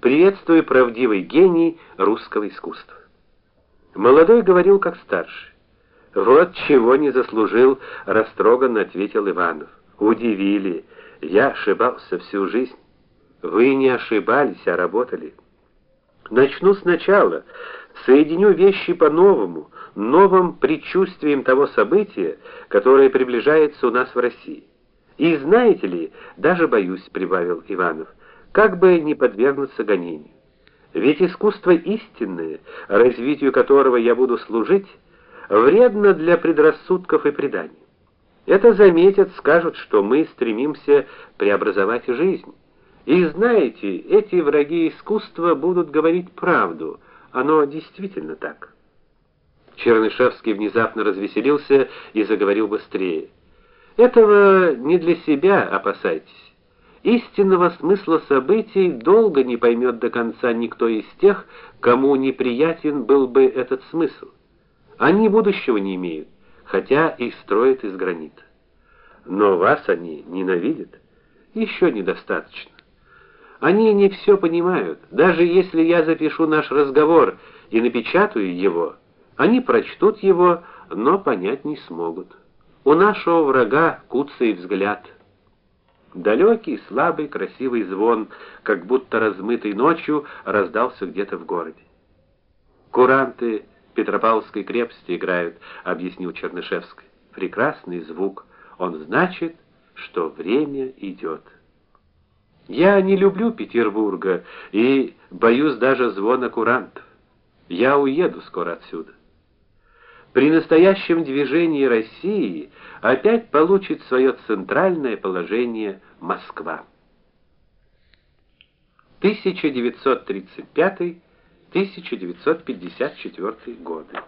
Приветствую правдивый гений русского искусства. Молодой говорил как старший. Вот чего не заслужил, растроганно ответил Иванов. Удивили. Я ошибался всю жизнь. Вы не ошибались, а работали. Начну сначала, соединю вещи по-новому, новым предчувствием того события, которое приближается у нас в России. И знаете ли, даже боюсь, прибавил Иванов, как бы не подвергнуться гонению. Ведь искусство истинное, развитию которого я буду служить, вредно для предрассудков и преданий. Это заметят, скажут, что мы стремимся преобразовать жизнь. И знаете, эти враги искусства будут говорить правду. Оно действительно так. Чернышевский внезапно развеселился и заговорил быстрее. Этого не для себя опасайтесь. Истинного смысла событий долго не поймет до конца никто из тех, кому неприятен был бы этот смысл. Они будущего не имеют, хотя и строят из гранита. Но вас они ненавидят. Еще недостаточно. Они не все понимают. Даже если я запишу наш разговор и напечатаю его, они прочтут его, но понять не смогут. У нашего врага куцый взгляд. Далекий, слабый, красивый звон, как будто размытый ночью, раздался где-то в городе. Куранты Петропавловской крепости играют, объяснил Чернышевский. Прекрасный звук. Он значит, что время идет. Я не люблю Петербурга и боюсь даже звона курантов. Я уеду скоро отсюда. При настоящем движении России опять получит свое центральное положение Москва. 1935-1954 годы.